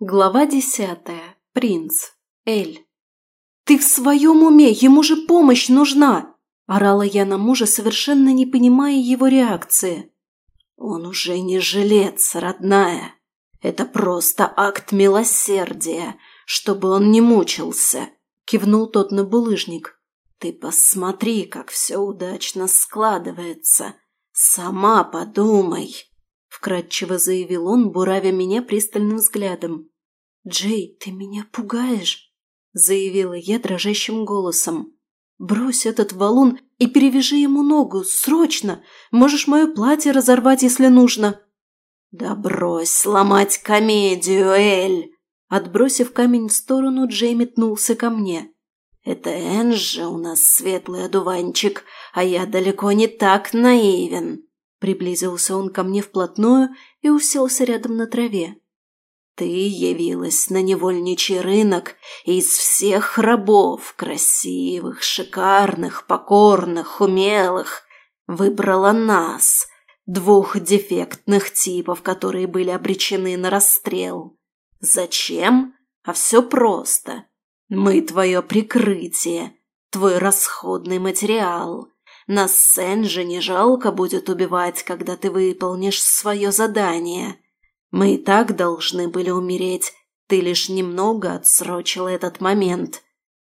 Глава десятая. Принц. Эль. «Ты в своем уме! Ему же помощь нужна!» Орала я на мужа, совершенно не понимая его реакции. «Он уже не жилец, родная. Это просто акт милосердия, чтобы он не мучился», — кивнул тот на булыжник. «Ты посмотри, как все удачно складывается. Сама подумай» вкрадчиво заявил он, буравя меня пристальным взглядом. «Джей, ты меня пугаешь!» – заявила я дрожащим голосом. «Брось этот валун и перевяжи ему ногу, срочно! Можешь мое платье разорвать, если нужно!» «Да брось сломать комедию, Эль!» Отбросив камень в сторону, Джей метнулся ко мне. «Это Энж у нас светлый одуванчик, а я далеко не так наивен!» Приблизился он ко мне вплотную и уселся рядом на траве. «Ты явилась на невольничий рынок из всех рабов, красивых, шикарных, покорных, умелых. Выбрала нас, двух дефектных типов, которые были обречены на расстрел. Зачем? А все просто. Мы твое прикрытие, твой расходный материал». На Сенже не жалко будет убивать, когда ты выполнишь свое задание. Мы и так должны были умереть, ты лишь немного отсрочила этот момент.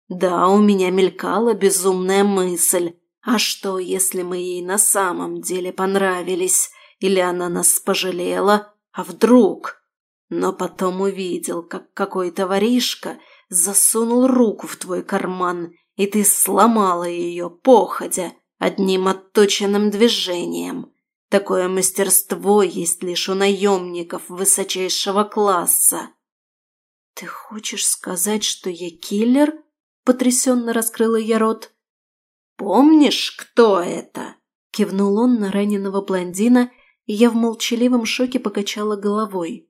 Да, у меня мелькала безумная мысль. А что, если мы ей на самом деле понравились? Или она нас пожалела? А вдруг? Но потом увидел, как какой-то воришка засунул руку в твой карман, и ты сломала ее, походя одним отточенным движением. Такое мастерство есть лишь у наемников высочайшего класса. «Ты хочешь сказать, что я киллер?» – потрясенно раскрыла я рот. «Помнишь, кто это?» – кивнул он на раненого блондина, и я в молчаливом шоке покачала головой.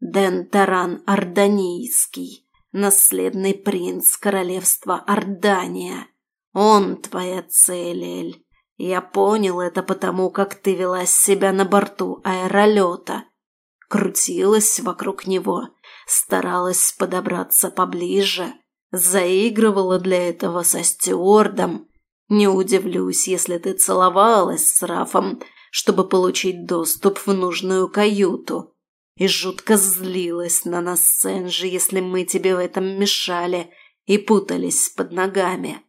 «Ден Таран Орданийский, наследный принц королевства Ордания». Он твоя цель, Эль. Я понял это потому, как ты вела себя на борту аэролета. Крутилась вокруг него, старалась подобраться поближе, заигрывала для этого со стюардом. Не удивлюсь, если ты целовалась с Рафом, чтобы получить доступ в нужную каюту. И жутко злилась на нас, Сэнджи, если мы тебе в этом мешали и путались под ногами.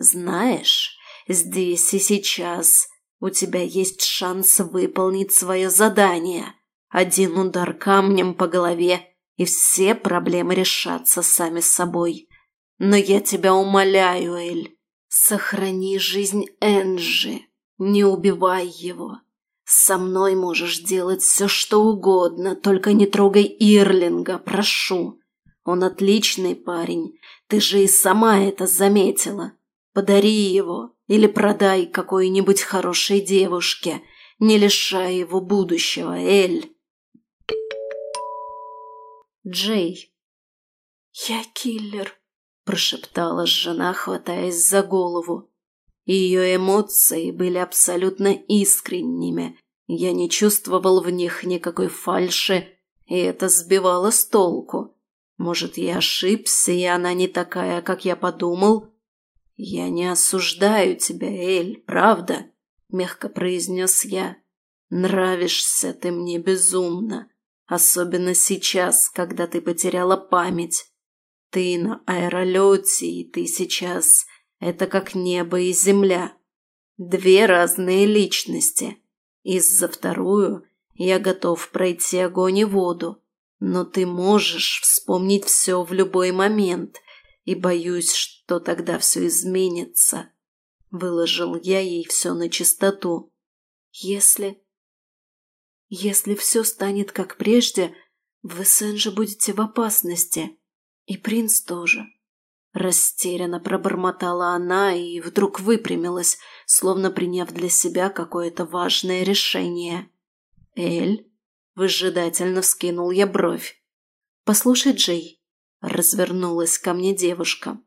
Знаешь, здесь и сейчас у тебя есть шанс выполнить свое задание. Один удар камнем по голове, и все проблемы решатся сами собой. Но я тебя умоляю, Эль, сохрани жизнь Энджи, не убивай его. Со мной можешь делать все, что угодно, только не трогай Ирлинга, прошу. Он отличный парень, ты же и сама это заметила. Подари его, или продай какой-нибудь хорошей девушке, не лишая его будущего, Эль. Джей. «Я киллер», – прошептала жена, хватаясь за голову. Ее эмоции были абсолютно искренними. Я не чувствовал в них никакой фальши, и это сбивало с толку. Может, я ошибся, и «Я не осуждаю тебя, Эль, правда?» — мягко произнес я. «Нравишься ты мне безумно, особенно сейчас, когда ты потеряла память. Ты на аэролете, и ты сейчас — это как небо и земля. Две разные личности. из за вторую я готов пройти огонь и воду, но ты можешь вспомнить все в любой момент» и боюсь, что тогда все изменится. Выложил я ей все на чистоту. Если... Если все станет как прежде, вы с Энджи будете в опасности. И принц тоже. Растерянно пробормотала она и вдруг выпрямилась, словно приняв для себя какое-то важное решение. «Эль?» – выжидательно вскинул я бровь. «Послушай, Джей, развернулась ко мне девушка.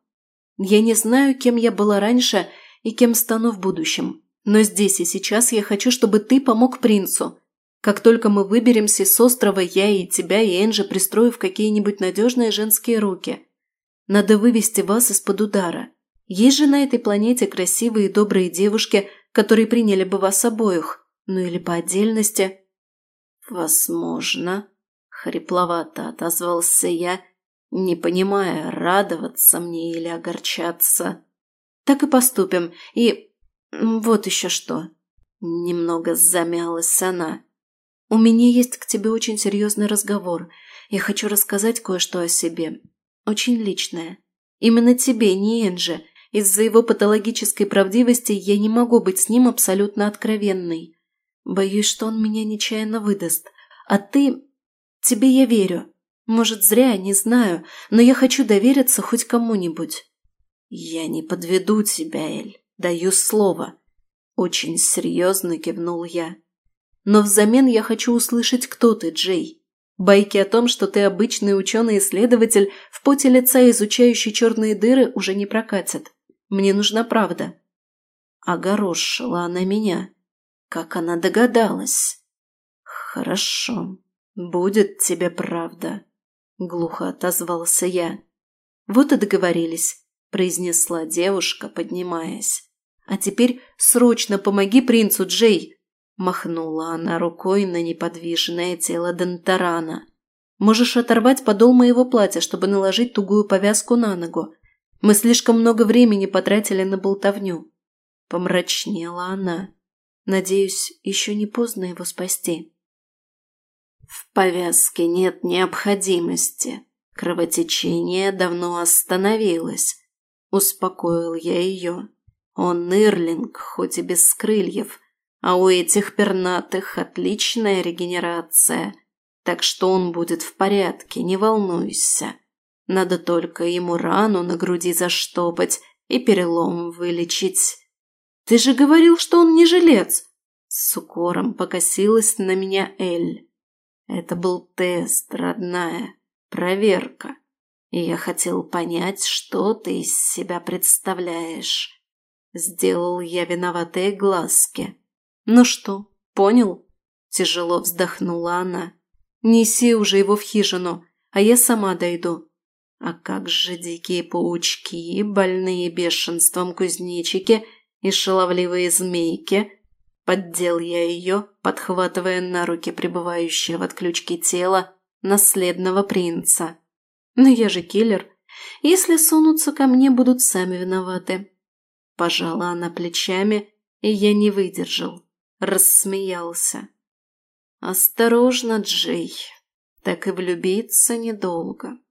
Я не знаю, кем я была раньше и кем стану в будущем, но здесь и сейчас я хочу, чтобы ты помог принцу. Как только мы выберемся с острова, я и тебя, и Энджи пристрою в какие-нибудь надежные женские руки. Надо вывести вас из-под удара. Есть же на этой планете красивые и добрые девушки, которые приняли бы вас обоих, ну или по отдельности. Возможно, хрипловато отозвался я, — не понимая, радоваться мне или огорчаться. Так и поступим, и... вот еще что. Немного замялась она. У меня есть к тебе очень серьезный разговор. Я хочу рассказать кое-что о себе. Очень личное. Именно тебе, не Энже. Из-за его патологической правдивости я не могу быть с ним абсолютно откровенной. Боюсь, что он меня нечаянно выдаст. А ты... Тебе я верю. Может, зря, не знаю, но я хочу довериться хоть кому-нибудь. Я не подведу тебя, Эль, даю слово. Очень серьезно кивнул я. Но взамен я хочу услышать, кто ты, Джей. Байки о том, что ты обычный ученый-исследователь, в поте лица изучающий черные дыры, уже не прокатят. Мне нужна правда. Огорошила она меня. Как она догадалась. Хорошо, будет тебе правда глухо отозвался я. Вот и договорились, произнесла девушка, поднимаясь. А теперь срочно помоги принцу Джей, махнула она рукой на неподвижное тело Дентарана. Можешь оторвать подол моего платья, чтобы наложить тугую повязку на ногу. Мы слишком много времени потратили на болтовню. Помрачнела она. Надеюсь, еще не поздно его спасти. В повязке нет необходимости. Кровотечение давно остановилось. Успокоил я ее. Он Ирлинг, хоть и без крыльев, а у этих пернатых отличная регенерация. Так что он будет в порядке, не волнуйся. Надо только ему рану на груди заштопать и перелом вылечить. Ты же говорил, что он не жилец. С укором покосилась на меня Эль. Это был тест, родная, проверка. И я хотел понять, что ты из себя представляешь. Сделал я виноватые глазки. Ну что, понял? Тяжело вздохнула она. Неси уже его в хижину, а я сама дойду. А как же дикие паучки, больные бешенством кузнечики и шаловливые змейки – поддел я ее, подхватывая на руки пребывающего в отключке тела наследного принца. Но я же киллер. Если сунутся ко мне, будут сами виноваты. Пожала она плечами, и я не выдержал. Рассмеялся. Осторожно, Джей. Так и влюбиться недолго.